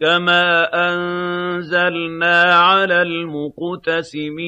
كَمَا أَنزَلْنَا عَلَى الْمُقْتَسِمِينَ